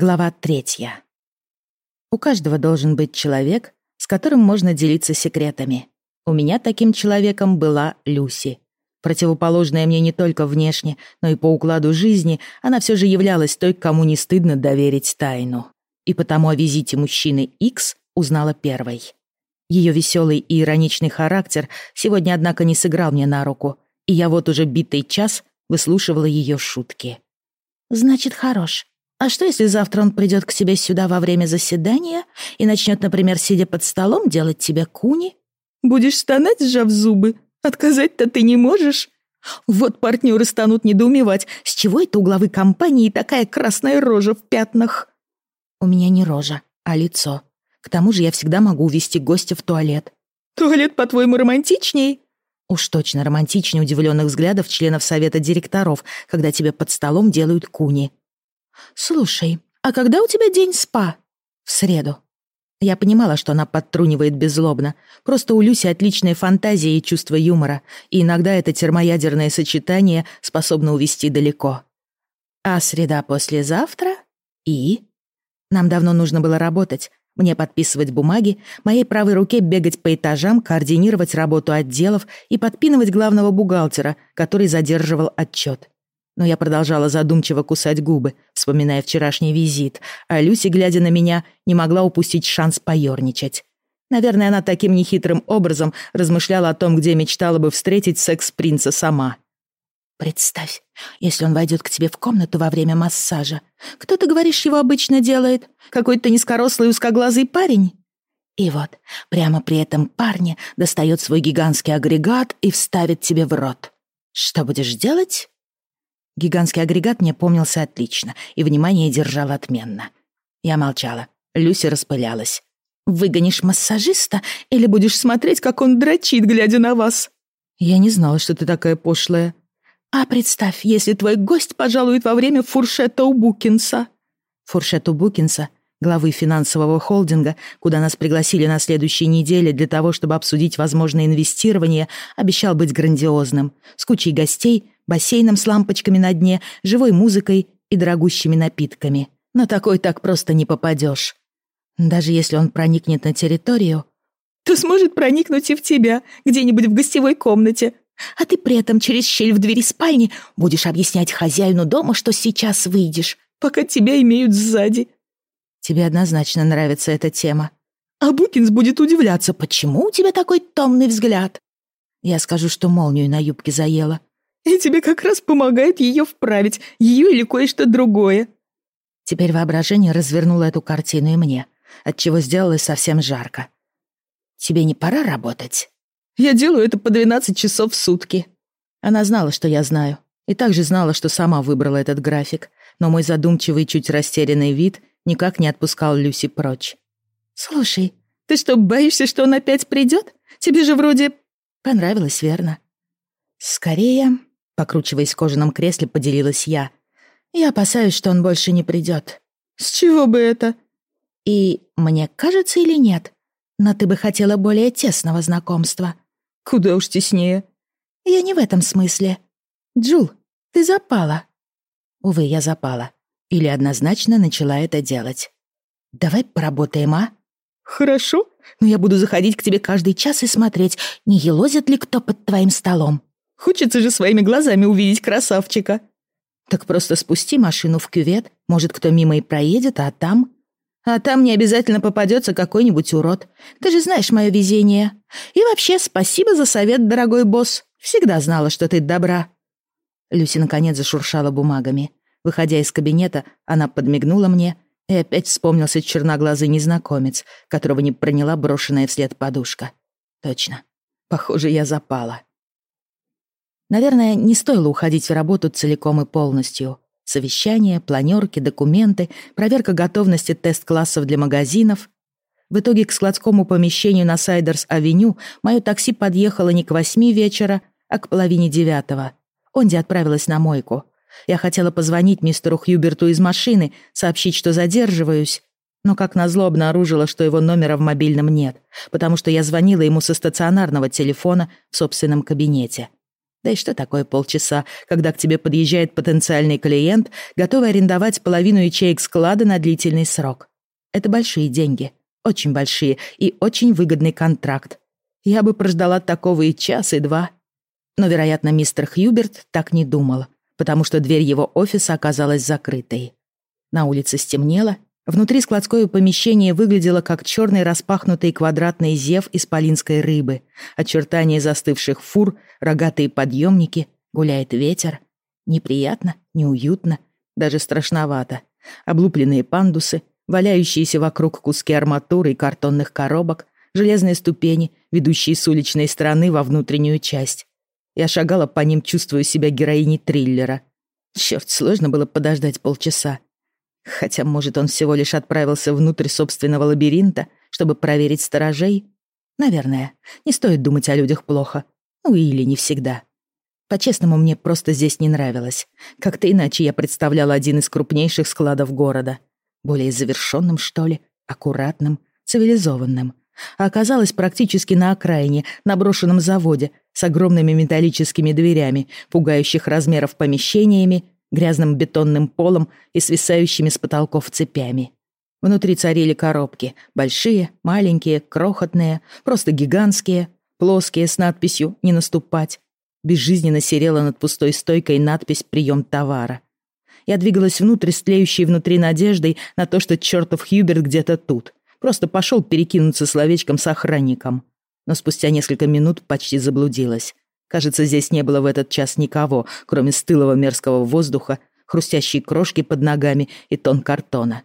Глава третья. У каждого должен быть человек, с которым можно делиться секретами. У меня таким человеком была Люси. Противоположная мне не только внешне, но и по укладу жизни, она все же являлась той, кому не стыдно доверить тайну. И потому о визите мужчины X узнала первой. Ее веселый и ироничный характер сегодня, однако, не сыграл мне на руку, и я вот уже битый час выслушивала ее шутки. «Значит, хорош», а что, если завтра он придет к тебе сюда во время заседания и начнет, например, сидя под столом, делать тебе куни? Будешь стонать, сжав зубы? Отказать-то ты не можешь? Вот партнеры станут недоумевать, с чего это у главы компании такая красная рожа в пятнах? У меня не рожа, а лицо. К тому же я всегда могу увести гостя в туалет. Туалет, по-твоему, романтичней? Уж точно романтичнее удивленных взглядов членов совета директоров, когда тебе под столом делают куни. «Слушай, а когда у тебя день спа?» «В среду». Я понимала, что она подтрунивает беззлобно. Просто у Люси отличная фантазия и чувство юмора, и иногда это термоядерное сочетание способно увести далеко. А среда послезавтра? И? Нам давно нужно было работать. Мне подписывать бумаги, моей правой руке бегать по этажам, координировать работу отделов и подпинывать главного бухгалтера, который задерживал отчет но я продолжала задумчиво кусать губы, вспоминая вчерашний визит, а Люси, глядя на меня, не могла упустить шанс поёрничать. Наверное, она таким нехитрым образом размышляла о том, где мечтала бы встретить секс-принца сама. «Представь, если он войдет к тебе в комнату во время массажа. Кто, ты говоришь, его обычно делает? Какой-то низкорослый узкоглазый парень?» И вот, прямо при этом парне достает свой гигантский агрегат и вставит тебе в рот. Что будешь делать? Гигантский агрегат мне помнился отлично и внимание держал отменно. Я молчала. Люси распылялась. «Выгонишь массажиста или будешь смотреть, как он дрочит, глядя на вас?» «Я не знала, что ты такая пошлая». «А представь, если твой гость пожалует во время фуршета у Букинса». Фуршет у Букинса — главы финансового холдинга, куда нас пригласили на следующей неделе для того, чтобы обсудить возможное инвестирование, обещал быть грандиозным, с кучей гостей, бассейном с лампочками на дне, живой музыкой и дорогущими напитками. На такой так просто не попадешь. Даже если он проникнет на территорию, то сможет проникнуть и в тебя, где-нибудь в гостевой комнате. А ты при этом через щель в двери спальни будешь объяснять хозяину дома, что сейчас выйдешь, пока тебя имеют сзади. Тебе однозначно нравится эта тема. А Букинс будет удивляться, почему у тебя такой томный взгляд. Я скажу, что молнию на юбке заела. И тебе как раз помогает ее вправить, ее или кое-что другое». Теперь воображение развернуло эту картину и мне, отчего сделалось совсем жарко. «Тебе не пора работать?» «Я делаю это по 12 часов в сутки». Она знала, что я знаю, и также знала, что сама выбрала этот график, но мой задумчивый, чуть растерянный вид никак не отпускал Люси прочь. «Слушай, ты что, боишься, что он опять придет? Тебе же вроде понравилось, верно?» «Скорее, Покручиваясь в кожаном кресле, поделилась я. «Я опасаюсь, что он больше не придет. «С чего бы это?» «И мне кажется или нет? Но ты бы хотела более тесного знакомства». «Куда уж теснее». «Я не в этом смысле. Джул, ты запала». Увы, я запала. Или однозначно начала это делать. «Давай поработаем, а?» «Хорошо, но я буду заходить к тебе каждый час и смотреть, не елозит ли кто под твоим столом». Хочется же своими глазами увидеть красавчика. Так просто спусти машину в кювет, может, кто мимо и проедет, а там... А там не обязательно попадется какой-нибудь урод. Ты же знаешь мое везение. И вообще, спасибо за совет, дорогой босс. Всегда знала, что ты добра». Люси наконец зашуршала бумагами. Выходя из кабинета, она подмигнула мне, и опять вспомнился черноглазый незнакомец, которого не проняла брошенная вслед подушка. Точно. Похоже, я запала. Наверное, не стоило уходить в работу целиком и полностью. Совещания, планерки, документы, проверка готовности тест-классов для магазинов. В итоге к складскому помещению на Сайдерс-авеню мое такси подъехало не к восьми вечера, а к половине девятого. Онди отправилась на мойку. Я хотела позвонить мистеру Хьюберту из машины, сообщить, что задерживаюсь, но как назло обнаружила, что его номера в мобильном нет, потому что я звонила ему со стационарного телефона в собственном кабинете. Да и что такое полчаса, когда к тебе подъезжает потенциальный клиент, готовый арендовать половину ячеек склада на длительный срок? Это большие деньги, очень большие и очень выгодный контракт. Я бы прождала такого и час, и два. Но, вероятно, мистер Хьюберт так не думал, потому что дверь его офиса оказалась закрытой. На улице стемнело, внутри складское помещение выглядело как черный распахнутый квадратный зев из полинской рыбы, очертания застывших фур, рогатые подъемники, гуляет ветер. Неприятно, неуютно, даже страшновато. Облупленные пандусы, валяющиеся вокруг куски арматуры и картонных коробок, железные ступени, ведущие с уличной стороны во внутреннюю часть. Я шагала по ним, чувствуя себя героиней триллера. Черт, сложно было подождать полчаса. Хотя, может, он всего лишь отправился внутрь собственного лабиринта, чтобы проверить сторожей? Наверное, не стоит думать о людях плохо. Ну или не всегда. По-честному, мне просто здесь не нравилось. Как-то иначе я представляла один из крупнейших складов города — более завершенным, что ли, аккуратным, цивилизованным. А оказалась практически на окраине, на брошенном заводе, с огромными металлическими дверями, пугающих размеров помещениями, грязным бетонным полом и свисающими с потолков цепями. Внутри царили коробки, большие, маленькие, крохотные, просто гигантские, плоские с надписью «Не наступать». Безжизненно серела над пустой стойкой надпись «Прием товара». Я двигалась внутрь с внутри надеждой на то, что чертов Хьюберт где-то тут. Просто пошел перекинуться словечком с охранником. Но спустя несколько минут почти заблудилась. Кажется, здесь не было в этот час никого, кроме стылого мерзкого воздуха, хрустящей крошки под ногами и тон картона.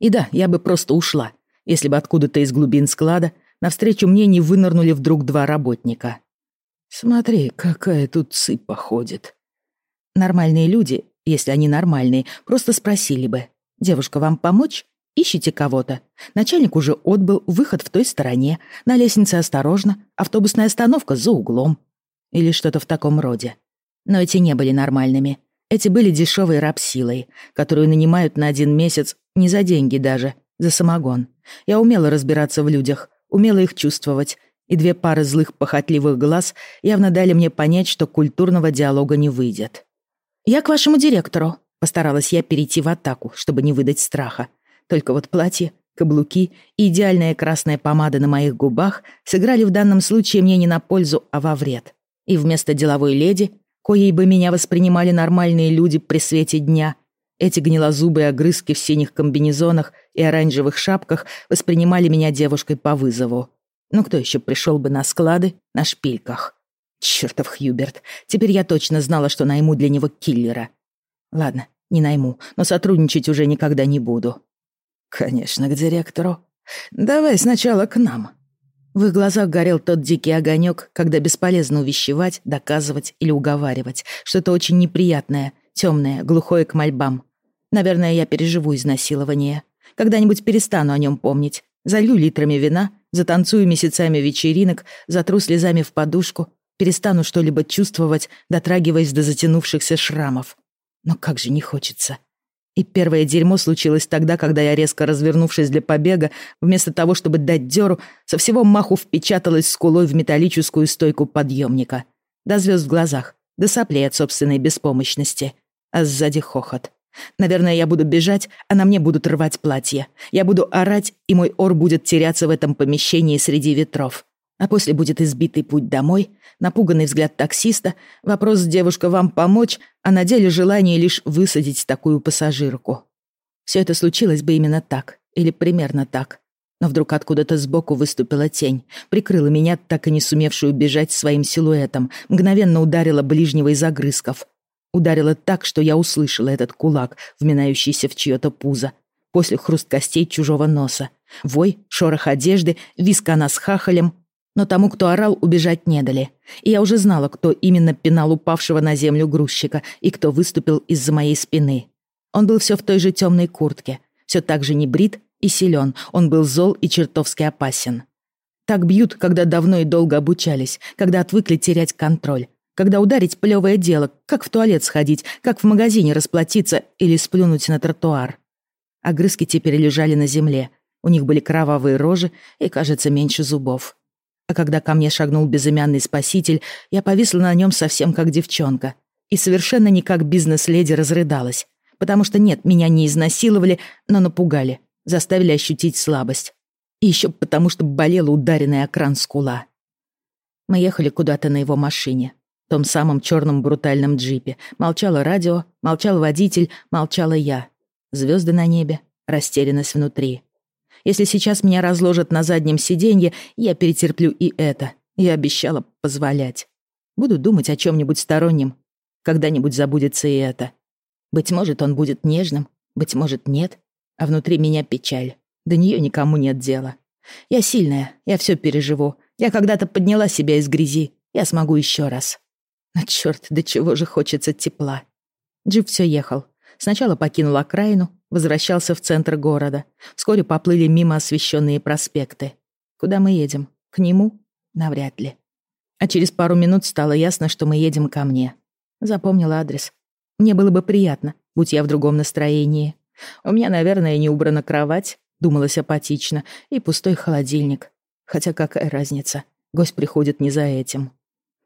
И да, я бы просто ушла, если бы откуда-то из глубин склада навстречу мне не вынырнули вдруг два работника. «Смотри, какая тут цыпа ходит». Нормальные люди если они нормальные, просто спросили бы. «Девушка, вам помочь? Ищите кого-то?» Начальник уже отбыл, выход в той стороне, на лестнице осторожно, автобусная остановка за углом. Или что-то в таком роде. Но эти не были нормальными. Эти были дешевой рабсилой, которую нанимают на один месяц, не за деньги даже, за самогон. Я умела разбираться в людях, умела их чувствовать, и две пары злых похотливых глаз явно дали мне понять, что культурного диалога не выйдет. «Я к вашему директору», — постаралась я перейти в атаку, чтобы не выдать страха. Только вот платье, каблуки и идеальная красная помада на моих губах сыграли в данном случае мне не на пользу, а во вред. И вместо деловой леди, коей бы меня воспринимали нормальные люди при свете дня, эти гнилозубые огрызки в синих комбинезонах и оранжевых шапках воспринимали меня девушкой по вызову. Ну кто еще пришел бы на склады на шпильках? Чертов Хьюберт. Теперь я точно знала, что найму для него киллера. Ладно, не найму, но сотрудничать уже никогда не буду. Конечно, к директору. Давай сначала к нам. В их глазах горел тот дикий огонек, когда бесполезно увещевать, доказывать или уговаривать. Что-то очень неприятное, темное, глухое к мольбам. Наверное, я переживу изнасилование. Когда-нибудь перестану о нем помнить. Залью литрами вина, затанцую месяцами вечеринок, затру слезами в подушку, перестану что-либо чувствовать, дотрагиваясь до затянувшихся шрамов. Но как же не хочется. И первое дерьмо случилось тогда, когда я, резко развернувшись для побега, вместо того, чтобы дать дёру, со всего маху впечаталась скулой в металлическую стойку подъемника. До звезд в глазах, до соплей от собственной беспомощности. А сзади хохот. Наверное, я буду бежать, а на мне будут рвать платье. Я буду орать, и мой ор будет теряться в этом помещении среди ветров. А после будет избитый путь домой, напуганный взгляд таксиста, вопрос «девушка, вам помочь?», а на деле желание лишь высадить такую пассажирку. Все это случилось бы именно так, или примерно так. Но вдруг откуда-то сбоку выступила тень, прикрыла меня, так и не сумевшую бежать своим силуэтом, мгновенно ударила ближнего из огрызков. Ударила так, что я услышала этот кулак, вминающийся в чье-то пузо. После хруст костей чужого носа. Вой, шорох одежды, виск она с хахалем, но тому, кто орал, убежать не дали. И я уже знала, кто именно пинал упавшего на землю грузчика и кто выступил из-за моей спины. Он был все в той же темной куртке, все так же небрит и силен, он был зол и чертовски опасен. Так бьют, когда давно и долго обучались, когда отвыкли терять контроль, когда ударить плевое дело, как в туалет сходить, как в магазине расплатиться или сплюнуть на тротуар. Огрызки теперь лежали на земле, у них были кровавые рожи и, кажется, меньше зубов. А когда ко мне шагнул безымянный спаситель, я повисла на нем совсем как девчонка. И совершенно не как бизнес-леди разрыдалась. Потому что нет, меня не изнасиловали, но напугали, заставили ощутить слабость. И еще потому, что болела ударенная о кран скула. Мы ехали куда-то на его машине, том самом черном брутальном джипе. Молчало радио, молчал водитель, молчала я. Звезды на небе, растерянность внутри. Если сейчас меня разложат на заднем сиденье, я перетерплю и это. Я обещала позволять. Буду думать о чем-нибудь стороннем. Когда-нибудь забудется и это. Быть может, он будет нежным, быть может, нет. А внутри меня печаль. До нее никому нет дела. Я сильная, я все переживу. Я когда-то подняла себя из грязи. Я смогу еще раз. Но черт, до чего же хочется тепла. Джип все ехал. Сначала покинул окраину, возвращался в центр города. Вскоре поплыли мимо освещенные проспекты. Куда мы едем? К нему? Навряд ли. А через пару минут стало ясно, что мы едем ко мне. Запомнила адрес. Мне было бы приятно, будь я в другом настроении. У меня, наверное, не убрана кровать, думалось апатично, и пустой холодильник. Хотя какая разница? Гость приходит не за этим.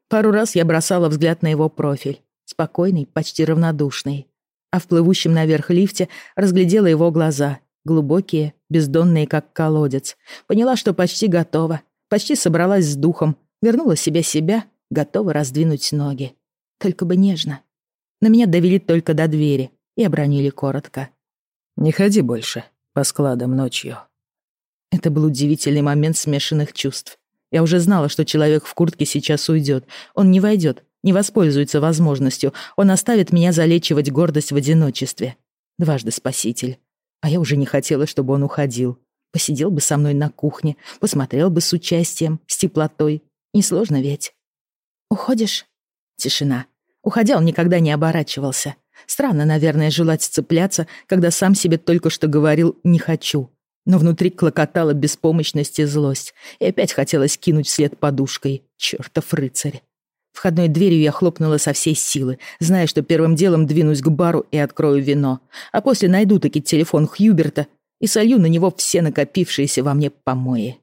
Пару раз я бросала взгляд на его профиль. Спокойный, почти равнодушный а в плывущем наверх лифте разглядела его глаза, глубокие, бездонные, как колодец. Поняла, что почти готова, почти собралась с духом, вернула себе себя, готова раздвинуть ноги. Только бы нежно. На меня довели только до двери и обронили коротко. «Не ходи больше по складам ночью». Это был удивительный момент смешанных чувств. Я уже знала, что человек в куртке сейчас уйдет. Он не войдет, не воспользуется возможностью. Он оставит меня залечивать гордость в одиночестве. Дважды спаситель. А я уже не хотела, чтобы он уходил. Посидел бы со мной на кухне, посмотрел бы с участием, с теплотой. Несложно ведь. «Уходишь?» Тишина. Уходя, он никогда не оборачивался. Странно, наверное, желать цепляться, когда сам себе только что говорил «не хочу». Но внутри клокотала беспомощность и злость. И опять хотелось кинуть вслед подушкой. Чёртов рыцарь. Входной дверью я хлопнула со всей силы, зная, что первым делом двинусь к бару и открою вино, а после найду таки телефон Хьюберта и солью на него все накопившиеся во мне помои.